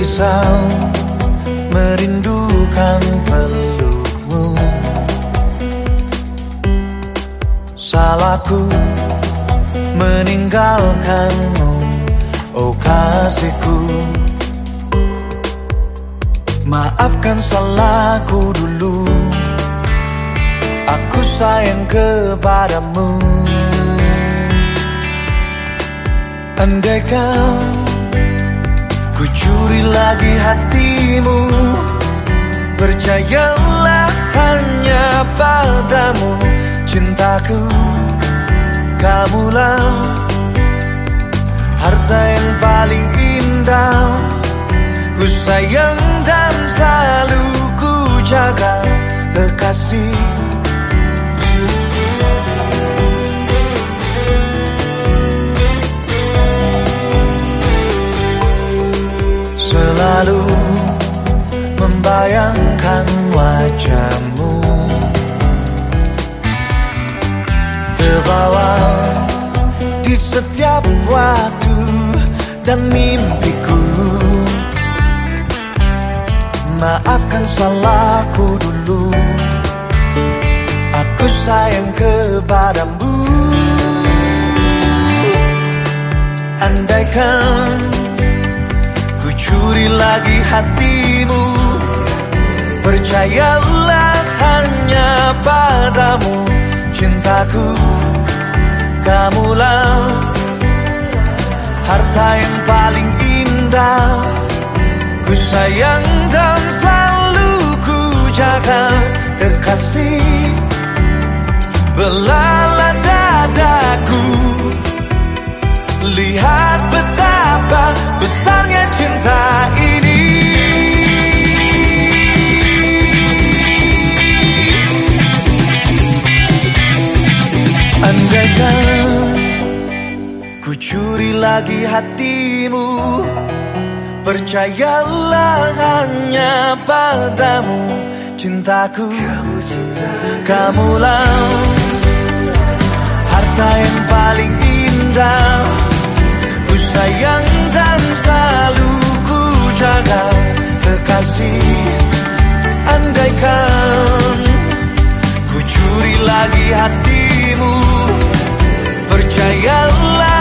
Gelisah merindukan pelukmu. Salahku meninggalkanmu Oh kasihku. Maafkan salahku dulu Aku sayang kepadamu. Andaikan Ku curi lagi hatimu. Percayalah hanya padamu. Cintaku Kamulah Harta yang paling indah. Ku sayang dan selalu ku jaga Kekasih Selalu membayangkan wajahmu. Terbawa di setiap waktu dan mimpiku. Maafkan salahku dulu. Aku sayang kepadamu. Andaikan Curi lagi hatimu. Percayalah hanya padamu. Cintaku Kamulah Harta yang paling indah. Ku sayang dan selalu ku jaga. Kekasih Belalah andaikan Ku curi lagi hatimu. Percayalah hanya padamu. Cintaku Kamu cinta Kamulah Harta yang paling indah. Ku sayang dan selalu ku jaga Kekasih Andaikan. Ku curi lagi hatimu. Percayalah